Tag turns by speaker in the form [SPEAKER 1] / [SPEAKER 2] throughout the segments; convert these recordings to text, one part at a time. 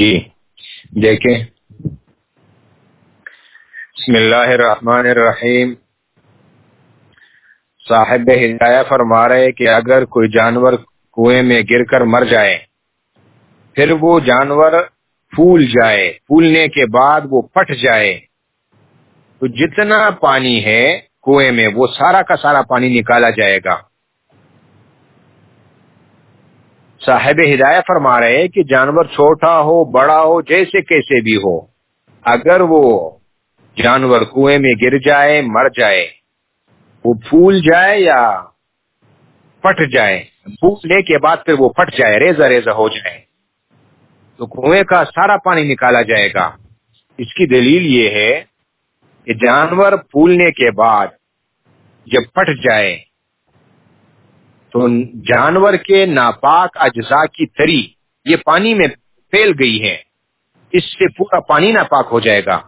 [SPEAKER 1] جی دیکھیں۔ بسم اللہ الرحمن الرحیم۔ صاحب ہدایہ فرما رہے کہ اگر کوئی جانور کنویں میں گر کر مر جائے، پھر وہ جانور پھول جائے، پھولنے کے بعد وہ پٹ جائے۔ تو جتنا پانی ہے کنویں میں، وہ سارا کا سارا پانی نکالا جائے گا۔ صاحب ہدایہ فرما رہے کہ جانور چھوٹا ہو، بڑا ہو، جیسے کیسے بھی ہو، اگر وہ جانور کنویں میں گر جائے، مر جائے، وہ پھول جائے یا پٹ جائے پھولنے کے بعد پھر وہ پٹ جائے ریزا ریزا ہو جائے، تو کنویں کا سارا پانی نکالا جائے گا۔ اس کی دلیل یہ ہے کہ جانور پھولنے کے بعد جب پٹ جائے تو جانور کے ناپاک اجزاء کی تری یہ پانی میں پھیل گئی ہے اس سے پورا پانی ناپاک ہو جائے گا۔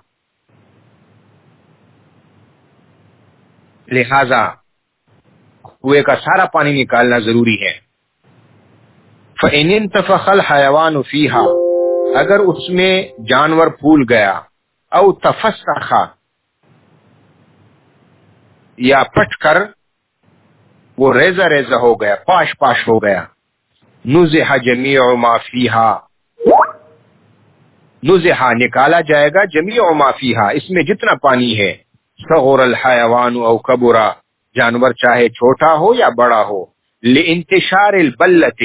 [SPEAKER 1] لہذا کنویں کا سارا پانی نکالنا ضروری ہے۔ فَإِنِ انْتَفَخَ فِيهَا، اگر اس میں جانور پھول گیا، او تفسخ، یا پٹ کر وہ ریزا ریزا ہو گیا، پاش پاش ہو گیا۔ نزح جمیع ما فیہا۔ نزح نکالا جائے گا جمیع ما فیہا، اس میں جتنا پانی ہے۔ صغر الحیوان او کبرا، جانور چاہے چھوٹا ہو یا بڑا ہو۔ لانتشار البلت۔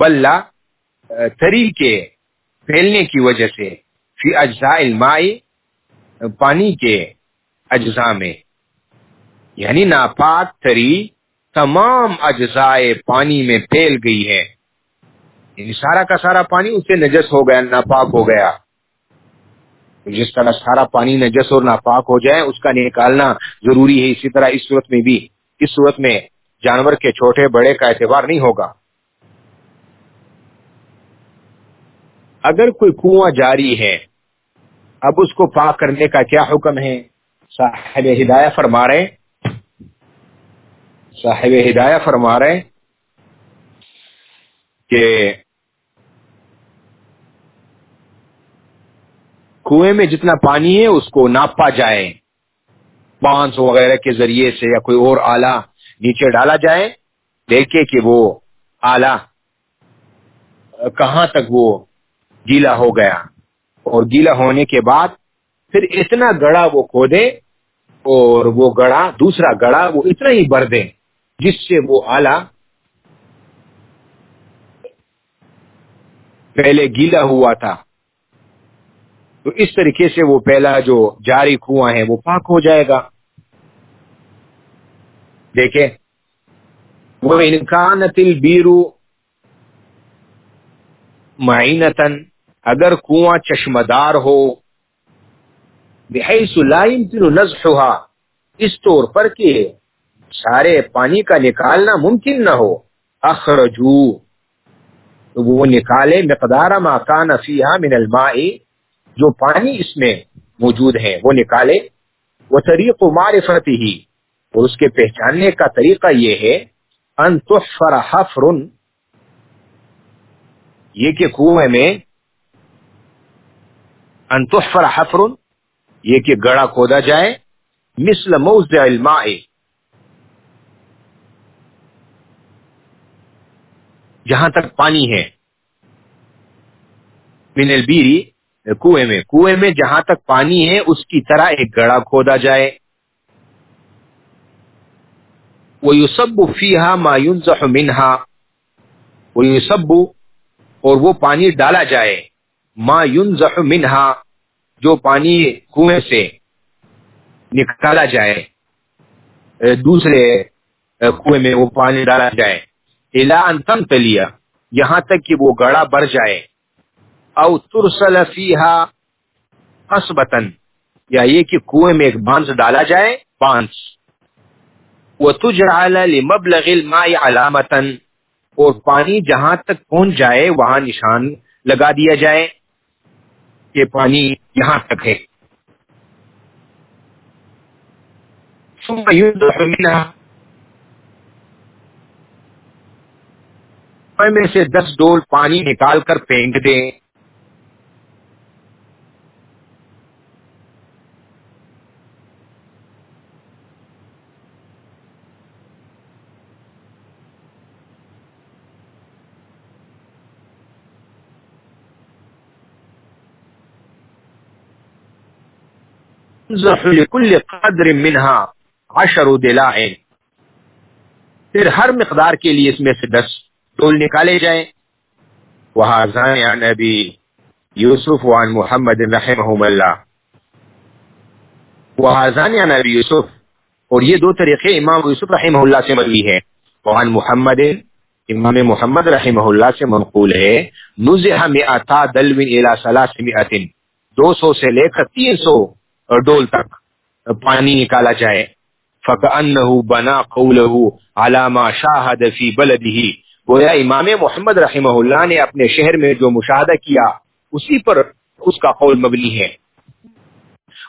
[SPEAKER 1] بلہ تری کے پھیلنے کی وجہ سے۔ فی اجزاء الماء، پانی کے اجزاء میں۔ یعنی ناپاک تری تمام اجزاء پانی میں پھیل گئی ہے۔ یعنی سارا کا سارا پانی اس سے نجس ہو گیا، ناپاک ہو گیا۔ جس طرح سارا پانی نجس اور ناپاک ہو جائے، اس کا نکالنا ضروری ہے۔ اسی طرح اس صورت میں بھی، اس صورت میں جانور کے چھوٹے بڑے کا اعتبار نہیں ہوگا۔ اگر کوئی کنواں جاری ہے اب اس کو پاک کرنے کا کیا حکم ہے؟ صاحب ہدایہ فرما رہے صاحب ہدایہ فرما رہے کہ کنویں میں جتنا پانی ہے اس کو ناپا جائے۔ بانس وغیرہ کے ذریعے سے یا کوئی اور آلہ نیچے ڈالا جائے۔ دیکھے کہ وہ آلہ کہاں تک وہ گیلا ہو گیا۔ اور گیلا ہونے کے بعد پھر اتنا گڑا وہ کھودے اور وہ گڑا، دوسرا گڑا وہ اتنا ہی بھر دے جس سے وہ آلہ پہلے گیلا ہوا تھا۔ تو اس طریقے سے وہ پہلا جو جاری کنواں ہے وہ پاک ہو جائے گا۔ دیکھیں۔ وہ انکان تل بیرو معینتن اگر کنواں چشمدار ہو، بحیث لا يمكن نزحها، اس طور پر کہ سارے پانی کا نکالنا ممکن نہ ہو۔ اخرجو، تو وہ نکالے، مقدار ما کان فیہا من الماء، جو پانی اس میں موجود ہے، وہ نکالے۔ وہ طریق معرفت ہی اور اس کے پہچاننے کا طریقہ یہ ہے، ان تحفر حفر، یہ کہ کنویں میں ان تحفر حفر، یہ کہ گڑا کھودا جائے، مثل موضع الماء۔ جہاں تک پانی ہے۔ من البیری کنویں میں۔ کنویں میں جہاں تک پانی ہے، اس کی طرح ایک گڑا کھودا جائے۔ وہ یو سب فیحا مایون منہا وہ سب اور وہ پانی ڈالا جائے۔ ما ينزح منہا جو پانی کنویں سے نکالا جائے، دوسرے کنویں میں وہ پانی ڈالا جائے۔ الا ان تمتلیا یہاں تک کہ وہ گڑا بھر جائے۔ او ترسل فیہا قصبتن یا یہ کہ کنویں میں ایک بانس ڈالا جائے، بانس۔ وتجعل لمبلغ الماء علامتن اور پانی جہاں تک پہنچ جائے، وہاں نشان لگا دیا جائے۔ یہ پانی یہاں تک ہے۔ میں سے دس ڈول پانی نکال کر پھینک دیں۔ لكل قدر منها عشر دلائل پھر ہر مقدار کے لیے اس میں سے دس ٹول نکالے جائیں. وہاں نبی. یوسف وان محمد رحمہ اللہ. وہاں نبی یوسف. اور یہ دو طریقے امام یوسف رحمہ اللہ سے مروی ہے وان محمد، امام محمد رحمہ اللہ سے منقول ہے. نزح مئتا دلوین الى سلاس مئتن دو سو سے لے کر تین سو ڈول تک۔ پانی نکالا جائے۔ فَكَأَنَّهُ بَنَا قَوْلَهُ عَلَامَا شَاهَدَ فِي بَلَدِهِ۔ گویا امام محمد رحمہ اللہ نے اپنے شہر میں جو مشاہدہ کیا، اسی پر اس کا قول مبنی ہے۔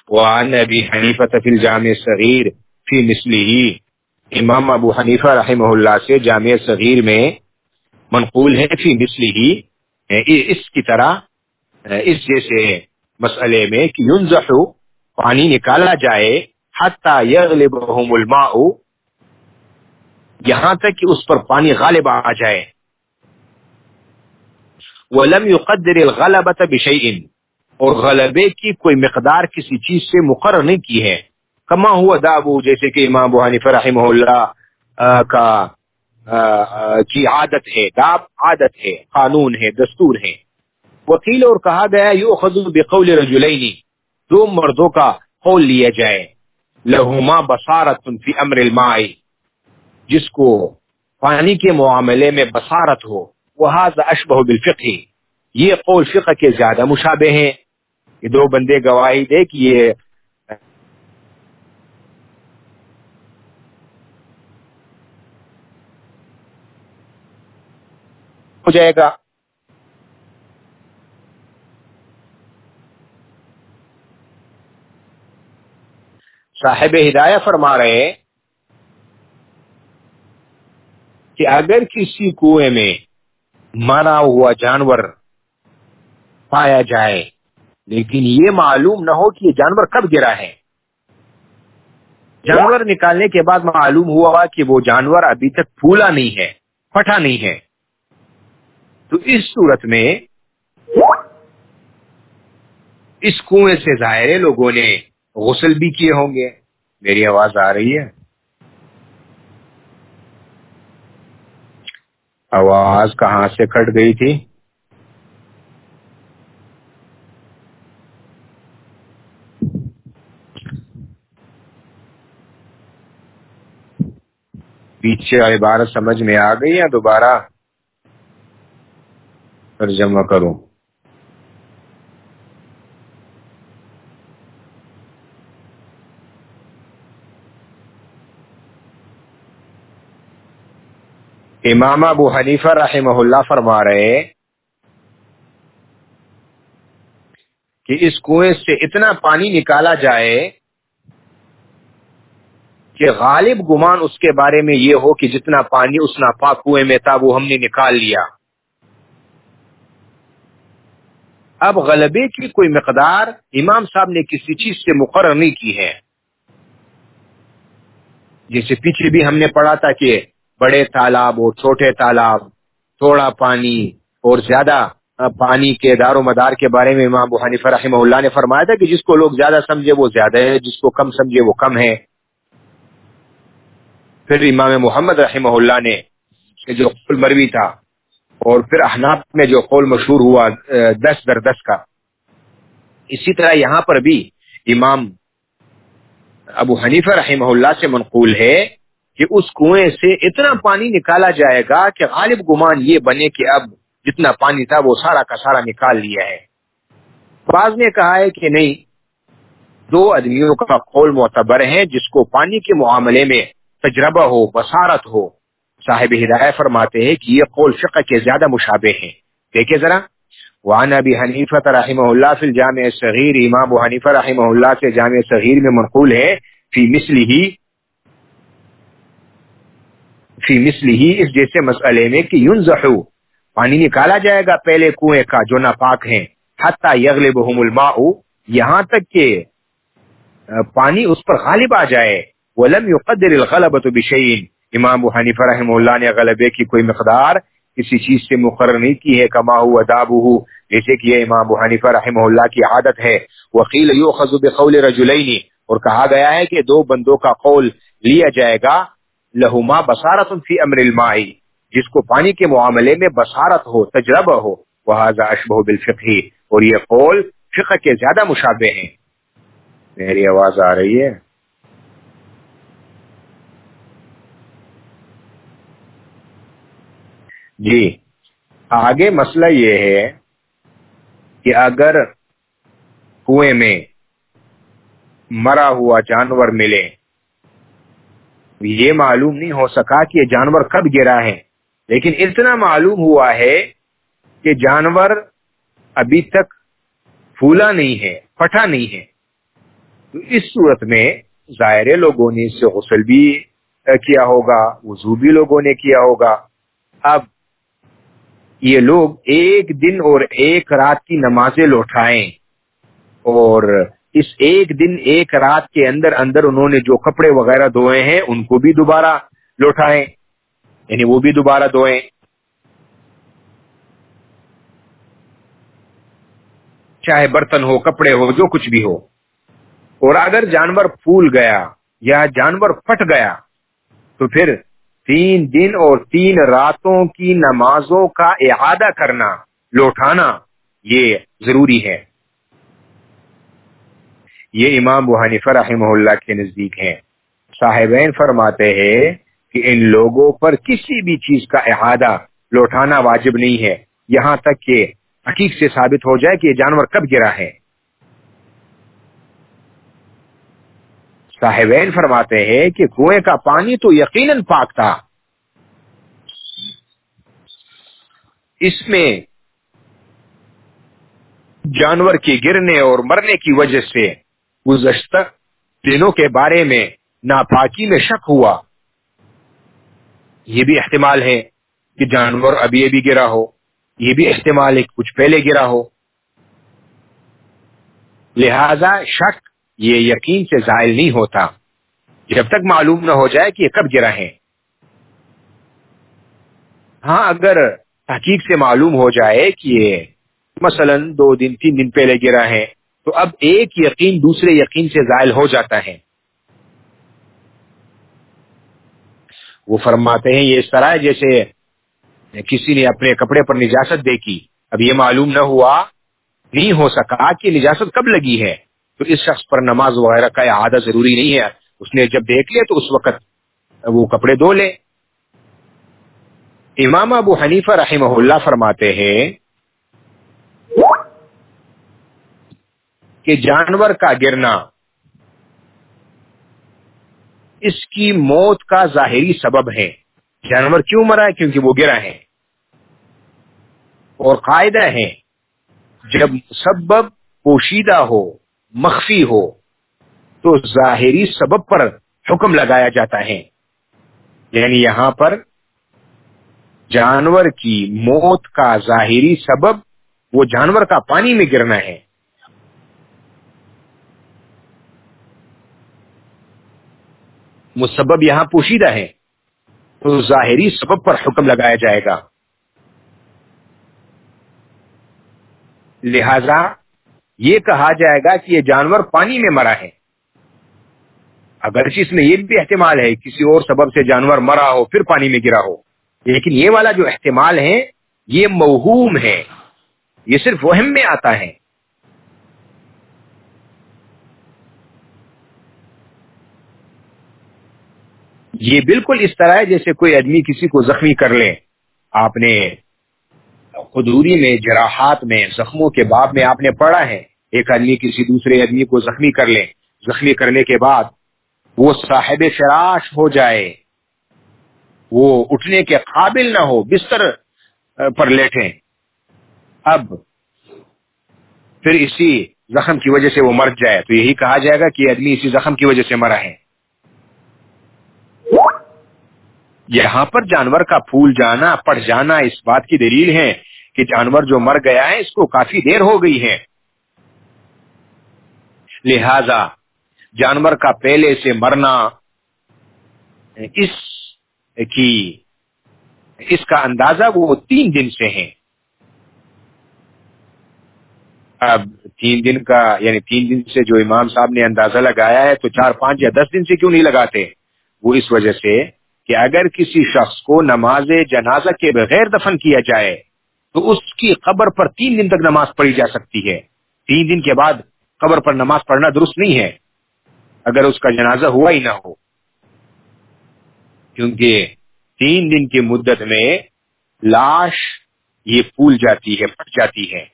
[SPEAKER 1] وعن ابی حنیفہ فی الجامع صغیر فی مثلہ امام ابو حنیفہ رحمہ اللہ سے جامع صغیر میں منقول ہے، فی مثلہ اس کی طرح، اس جیسے مسئلے میں کہ ینزحو پانی نکالا جائے، حتی یغلبہم الماء، یہاں تک کہ اس پر پانی غالب آ جائے۔ وَلَمْ يُقَدِّرِ الْغَلَبَةَ بِشَيْءٍ۔ اور غلبے کی کوئی مقدار کسی چیز سے مقرر نہیں کی ہے۔ کما ہوا دابو جیسے کہ امام ابو حنیفہ رحمہ اللہ کا کی عادت ہے۔ داب عادت ہے، قانون ہے، دستور ہے۔ وکیل اور کہا گیا یو خزو بقول رجلینی دو مردوں کا قول لیا جائے۔ لہما بصارت فی امر الماء۔ جس کو پانی کے معاملے میں بصارت ہو۔ وہ اشبہ بالفقہ۔ یہ قول فقہ کے زیادہ مشابہ ہیں۔ یہ دو بندے گواہی دے کہ یہ ہو جائے گا۔ صاحب ہدایہ فرما رہے کہ اگر کسی کنویں میں مرا ہوا جانور پایا جائے، لیکن یہ معلوم نہ ہو کہ یہ جانور کب گرا ہے۔ جانور نکالنے کے بعد معلوم ہوا کہ وہ جانور ابھی تک پھولا نہیں ہے، پھٹا نہیں ہے۔ تو اس صورت میں اس کنویں سے ظاہر لوگوں نے غسل بھی کیے ہوں گے۔ میری آواز آ رہی ہے؟ آواز کہاں سے کٹ گئی تھی؟ پیچھے عبارت سمجھ میں آ گئی یا دوبارہ؟ ترجمہ کروں۔ امام ابو حنیفہ رحمہ اللہ فرما رہے کہ اس کنویں سے اتنا پانی نکالا جائے کہ غالب گمان اس کے بارے میں یہ ہو کہ جتنا پانی اس ناپاک کنویں میں تھا وہ ہم نے نکال لیا۔ اب غلبے کی کوئی مقدار امام صاحب نے کسی چیز سے مقرر نہیں کی ہے۔ جیسے پیچھے بھی ہم نے پڑھا تھا کہ بڑے تالاب اور چھوٹے تالاب، تھوڑا پانی اور زیادہ پانی کے دار و مدار کے بارے میں امام حنیفہ رحمہ اللہ نے فرمایا تھا کہ جس کو لوگ زیادہ سمجھے وہ زیادہ ہے، جس کو کم سمجھے وہ کم ہے۔ پھر امام محمد رحمہ اللہ نے جو قول مروی تھا اور پھر احناف میں جو قول مشہور ہوا، دس در دس کا، اسی طرح یہاں پر بھی امام ابو حنیفہ رحمہ اللہ سے منقول ہے۔ کہ اس کنویں سے اتنا پانی نکالا جائے گا کہ غالب گمان یہ بنے کہ اب جتنا پانی تھا وہ سارا کا سارا نکال لیا ہے۔ بعض نے کہا ہے کہ نہیں، دو آدمیوں کا قول معتبر ہے جس کو پانی کے معاملے میں تجربہ ہو، بصارت ہو۔ صاحب ہدایت فرماتے ہیں کہ یہ قول فقہ کے زیادہ مشابہ ہیں۔ دیکھیں ذرا۔ وعن ابی حنیفہ رحمہ اللہ فی الجامع صغیر امام و حنیفہ رحمہ اللہ سے جامع صغیر میں منقول ہے، فی مثلی ہی فی مثلی ہی اس جیسے مسئلے میں کہ ینزحو، پانی نکالا جائے گا پہلے کنویں کا جو ناپاک ہیں، حتی یغلبہم الماء، یہاں تک کہ پانی اس پر غالب آ جائے، ولم يقدر الغلبۃ بشیء امام ابو حنیفہ رحمہ اللہ نے غلبے کی کوئی مقدار کسی چیز سے مقرر نہیں کی ہے، کما ہو ادابہ جیسے کہ یہ امام ابو حنیفہ رحمہ اللہ کی عادت ہے۔ وقیل یؤخذ بقول رجلین، اور کہا گیا ہے کہ دو بندوں کا قول لیا جائے گا لہما بصارت فی امر الماء جس کو پانی کے معاملے میں بصارت ہو، تجربہ ہو، وہذا اشبہ بالفقہ، اور یہ قول فقہ کے زیادہ مشابہ ہیں۔ میری آواز آ رہی ہے؟ جی آگے مسئلہ یہ ہے کہ اگر کنویں میں مرا ہوا جانور ملے یہ معلوم نہیں ہو سکا کہ یہ جانور کب گرا ہے۔ لیکن اتنا معلوم ہوا ہے کہ جانور ابھی تک پھولا نہیں ہے، پھٹا نہیں ہے۔ تو اس صورت میں ظاہر لوگوں نے اس سے غسل بھی کیا ہوگا، وضو بھی لوگوں نے کیا ہوگا۔ اب یہ لوگ ایک دن اور ایک رات کی نمازیں لوٹائیں اور اس ایک دن، ایک رات کے اندر اندر انہوں نے جو کپڑے وغیرہ دھوئے ہیں، ان کو بھی دوبارہ لوٹائیں۔ یعنی وہ بھی دوبارہ دھوئیں۔ چاہے برتن ہو، کپڑے ہو، جو کچھ بھی ہو۔ اور اگر جانور پھول گیا یا جانور پھٹ گیا، تو پھر تین دن اور تین راتوں کی نمازوں کا اعادہ کرنا، لوٹانا، یہ ضروری ہے۔ یہ امام حنیفہ رحمہ اللہ کے نزدیک ہیں۔ صاحبین فرماتے ہیں کہ ان لوگوں پر کسی بھی چیز کا احادہ لوٹانا واجب نہیں ہے۔ یہاں تک کہ حقیق سے ثابت ہو جائے کہ یہ جانور کب گرا ہے۔ صاحبین فرماتے ہیں کہ کنویں کا پانی تو یقیناً پاک تھا۔ اس میں جانور کے گرنے اور مرنے کی وجہ سے گزشتہ دنوں کے بارے میں ناپاکی میں شک ہوا۔ یہ بھی احتمال ہے کہ جانور ابھی ابھی گرا ہو۔ یہ بھی احتمال ہے کچھ پہلے گرا ہو۔ لہذا شک یہ یقین سے زائل نہیں ہوتا۔ جب تک معلوم نہ ہو جائے کہ یہ کب گرا ہے۔ ہاں اگر تحقیق سے معلوم ہو جائے کہ یہ مثلا دو دن، تین دن پہلے گرا ہے تو اب ایک یقین دوسرے یقین سے زائل ہو جاتا ہے۔ وہ فرماتے ہیں یہ اس طرح جیسے کسی نے اپنے کپڑے پر نجاست دیکھی۔ اب یہ معلوم نہ ہوا، نہیں ہو سکا کہ نجاست کب لگی ہے۔ تو اس شخص پر نماز وغیرہ کا احادہ ضروری نہیں ہے۔ اس نے جب دیکھ لیا تو اس وقت وہ کپڑے دھو لے۔ امام ابو حنیفہ رحمہ اللہ فرماتے ہیں کہ جانور کا گرنا اس کی موت کا ظاہری سبب ہے۔ جانور کیوں مرا ہے؟ کیونکہ وہ گرا ہے۔ اور قاعدہ ہے، جب سبب پوشیدہ ہو، مخفی ہو، تو ظاہری سبب پر حکم لگایا جاتا ہے۔ یعنی یہاں پر جانور کی موت کا ظاہری سبب، وہ جانور کا پانی میں گرنا ہے۔ مسبب یہاں پوشیدہ ہے تو ظاہری سبب پر حکم لگایا جائے گا۔ لہذا یہ کہا جائے گا کہ یہ جانور پانی میں مرا ہے۔ اگر اس میں یہ بھی احتمال ہے، کسی اور سبب سے جانور مرا ہو، پھر پانی میں گرا ہو۔ لیکن یہ والا جو احتمال ہے، یہ موہوم ہے۔ یہ صرف وہم میں آتا ہے۔ یہ بالکل اس طرح ہے جیسے کوئی آدمی کسی کو زخمی کر لے۔ آپ نے خدوری میں، جراحات میں، زخموں کے باب میں آپ نے پڑھا ہے۔ ایک آدمی کسی دوسرے آدمی کو زخمی کر لے۔ زخمی کرنے کے بعد وہ صاحب فراش ہو جائے۔ وہ اٹھنے کے قابل نہ ہو، بستر پر لیٹے اب پھر اسی زخم کی وجہ سے وہ مر جائے۔ تو یہی کہا جائے گا کہ آدمی اسی زخم کی وجہ سے مرا ہے۔ یہاں پر جانور کا پھول جانا، پڑ جانا اس بات کی دلیل ہے کہ جانور جو مر گیا ہے، اس کو کافی دیر ہو گئی ہے۔ لہذا جانور کا پہلے سے مرنا اس کی، اس کا اندازہ وہ تین دن سے ہے۔ اب تین دن کا یعنی تین دن سے جو امام صاحب نے اندازہ لگایا ہے، تو چار پانچ یا دس دن سے کیوں نہیں لگاتے؟ وہ اس وجہ سے کہ اگر کسی شخص کو نماز جنازہ کے بغیر دفن کیا جائے، تو اس کی قبر پر تین دن تک نماز پڑھی جا سکتی ہے۔ تین دن کے بعد قبر پر نماز پڑھنا درست نہیں ہے، اگر اس کا جنازہ ہوا ہی نہ ہو۔ کیونکہ تین دن کی مدت میں لاش یہ پھول جاتی ہے، پھٹ جاتی ہے۔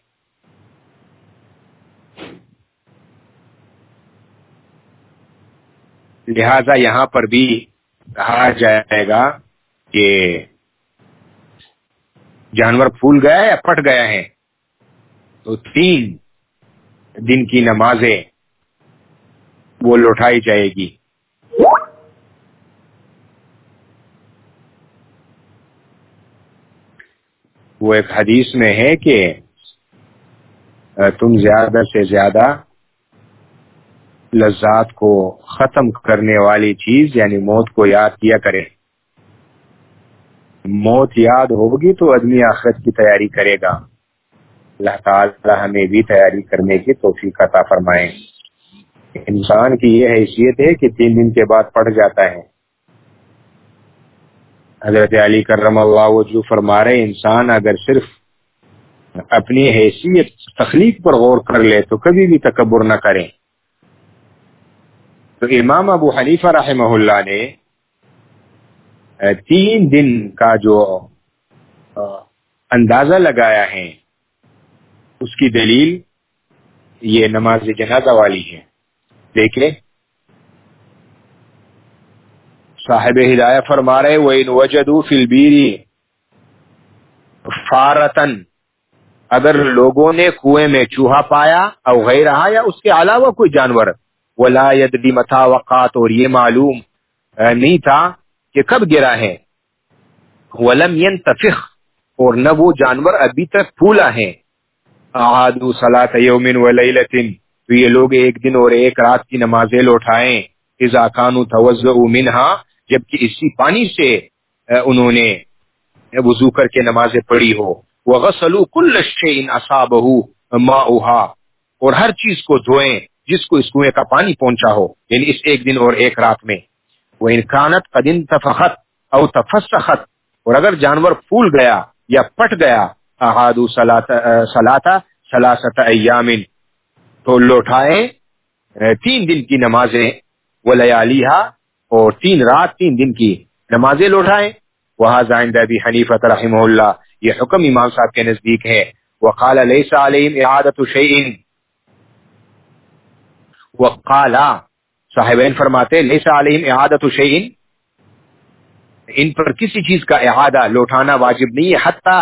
[SPEAKER 1] لہذا یہاں پر بھی کہا جائے گا کہ جانور پھول گیا یا پٹ گیا ہے؟ تو تین دن کی نمازیں وہ لوٹائی جائے گی۔ وہ ایک حدیث میں ہے کہ تم زیادہ سے زیادہ لذات کو ختم کرنے والی چیز یعنی موت کو یاد کیا کرے۔ موت یاد ہوگی تو آدمی آخرت کی تیاری کرے گا۔ اللہ تعالی ہمیں بھی تیاری کرنے کی توفیق عطا فرمائے۔ انسان کی یہ حیثیت ہے کہ تین دن کے بعد پڑ جاتا ہے۔ حضرت علی کرم اللہ وہ جو فرما رہے انسان اگر صرف اپنی حیثیت، تخلیق پر غور کر لے تو کبھی بھی تکبر نہ کرے۔ تو امام ابو حنیفہ رحمہ اللہ نے تین دن کا جو اندازہ لگایا ہے، اس کی دلیل یہ نماز جنازہ والی ہے۔ دیکھیں صاحب ہدایہ فرما رہے وہ ان وجدو فلبیری فارتن اگر لوگوں نے کنویں میں چوہا پایا او غیر رہا یا اس کے علاوہ کوئی جانور۔ ولا یدری متا وقات اور یہ معلوم نہیں تھا کہ کب گرا ہے۔ ولم ينتفخ اور نہ وہ جانور ابھی تک پھولا ہے۔ احادو صلاۃ یوم و تو یہ لوگ ایک دن اور ایک رات کی نمازیں لوٹائیں۔ اذا كانوا توزعوا منها، جبکہ اسی پانی سے انہوں نے وضو کر کے نمازیں پڑھی ہو۔ وغسلوا كل شيء اصابه ماؤها، اور ہر چیز کو دھوئیں۔ جس کو اس کنویں کا پانی پہنچا ہو یعنی اس ایک دن اور ایک رات میں۔ وہ انکانت قدن تفخت او تفسخت، اور اگر جانور پھول گیا یا پٹ گیا احادو سلاتا سلاست ایامن تو لوٹائے یعنی تین دن کی نمازیں وہ لیالیہ اور تین رات، تین دن کی نمازیں لوٹائیں۔ وہاں زائندہ بھی حنیفت رحمہ اللہ یہ حکم امام صاحب کے نزدیک ہے۔ وقال لیس علیہم اعادت شیئن وقالا صاحبین فرماتے، لیسا علیہم اعادت شیئن. ان پر کسی چیز کا اعادہ لوٹانا واجب نہیں ہے، حتی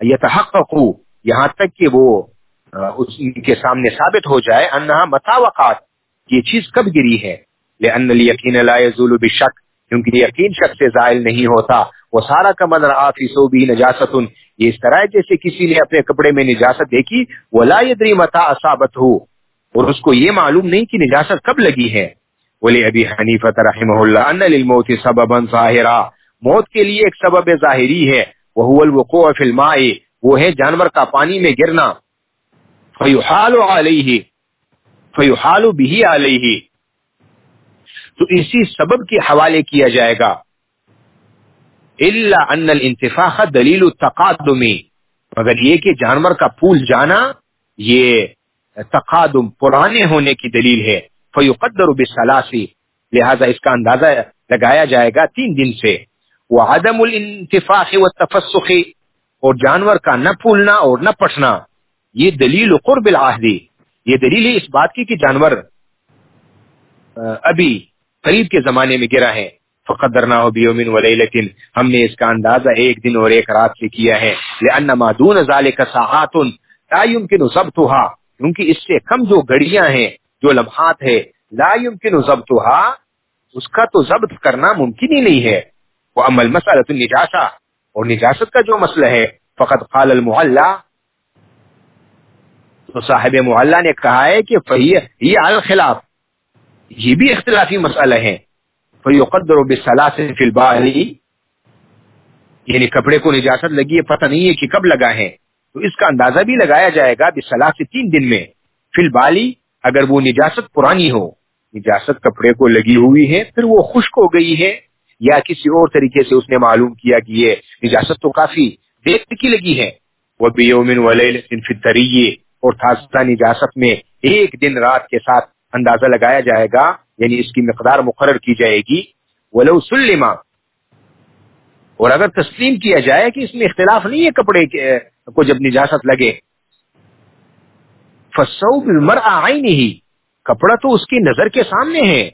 [SPEAKER 1] یتحققو، یہاں تک کہ وہ اس کے سامنے ثابت ہو جائے، انہا متاوقات یہ چیز کب گری ہے؟ لئن الیقین لا یزول بشک، کیونکہ یقین شک سے زائل نہیں ہوتا۔ وہ سارا کا من رآ فی صوبی نجاست یہ اس طرح جیسے کسی نے اپنے کپڑے میں نجاست دیکھی وہ لا یدری متا اصابت ہو اور اس کو یہ معلوم نہیں کہ نجاست کب لگی ہے۔ ولی ابی حنیفت رحمہ اللہ ان للموت سببا ظاہرا۔ موت کے لیے ایک سبب ظاہری ہے۔ وہ الوقوع فی الماء۔ وہ ہے جانور کا پانی میں گرنا۔ فیحال علیہ۔ فیحال به علیہ۔ تو اسی سبب کے حوالے کیا جائے گا۔ الا ان الانتفاخ دلیل التقادم۔ مگر یہ کہ جانور کا پھول جانا، یہ تقادم پرانے ہونے کی دلیل ہے۔ فیقدر بالثلاثی لہذا اس کا اندازہ لگایا جائے گا تین دن سے۔ وہ عدم الانتفاق و تفسخ اور جانور کا نہ پھولنا اور نہ پٹنا یہ دلیل قرب العہدی یہ دلیل ہے اس بات کی کہ جانور ابھی قریب کے زمانے میں گرا ہے۔ فقدرنا ہو بیومن و لیکن ہم نے اس کا اندازہ ایک دن اور ایک رات سے کیا ہے۔ لأن ما دون ذلك ساعات لا يمكن ضبطها کیونکہ اس سے کم جو گھڑیاں ہیں، جو لمحات ہے لا يمكن ضبطها، اس کا تو ضبط کرنا ممکن ہی نہیں ہے۔ وہ عمل مسئلہ تو نجاسا اور نجاست کا جو مسئلہ ہے فقط قال المحلہ تو صاحب محلہ نے کہا ہے کہ یہ الخلاف۔ یہ بھی اختلافی مسئلہ ہے فیقدر بالثلاث فی الباہلی یعنی کپڑے کو نجاست لگی ہے، پتہ نہیں ہے کہ کب لگا ہے۔ تو اس کا اندازہ بھی لگایا جائے گا بالثلاث تین دن میں فی البالی اگر وہ نجاست پرانی ہو، نجاست کپڑے کو لگی ہوئی ہے، پھر وہ خشک ہو گئی ہے یا کسی اور طریقے سے اس نے معلوم کیا کہ یہ نجاست تو کافی دیر کی لگی ہے۔ وہ بیومن ولیلۃ اور تازہ نجاست میں ایک دن رات کے ساتھ اندازہ لگایا جائے گا یعنی اس کی مقدار مقرر کی جائے گی۔ ولو سلما اور اگر تسلیم کیا جائے کہ اس میں اختلاف نہیں ہے کپڑے کو جب نجاست لگے۔ مر آئی نہیں کپڑا تو اس کی نظر کے سامنے ہے۔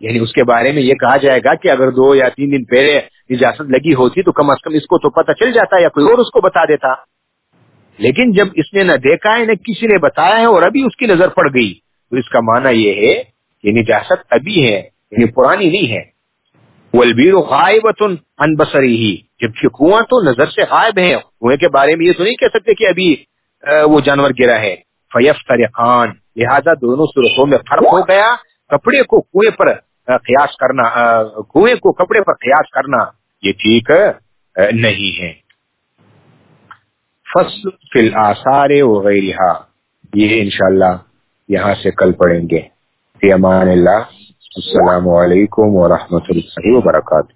[SPEAKER 1] یعنی اس کے بارے میں یہ کہا جائے گا کہ اگر دو یا تین دن پہلے اجازت لگی ہوتی تو کم از کم اس کو تو پتہ چل جاتا یا کوئی اور اس کو بتا دیتا۔ لیکن جب اس نے نہ دیکھا ہے، نہ کسی نے بتایا ہے اور ابھی اس کی نظر پڑ گئی، تو اس کا معنی یہ ہے کہ نجاست ابھی ہے یعنی پرانی نہیں ہے۔ ولبیر غائب ان بسری ہی جبکہ کنواں تو نظر سے غائب ہے کنویں کے بارے میں یہ تو نہیں کہہ سکتے کہ ابھی وہ جانور گرا ہے۔ فیف خان لہذا دونوں صورتوں میں فرق ہو گیا۔ کپڑے کو کنویں پر قیاس کرنا کنویں کو کپڑے پر قیاس کرنا، یہ ٹھیک نہیں ہے۔ فصل فی الآثار وغیرہ یہ انشاءاللہ یہاں سے کل پڑھیں گے۔ امان اللہ، السلام علیکم ورحمۃ اللہ وبرکاتہ۔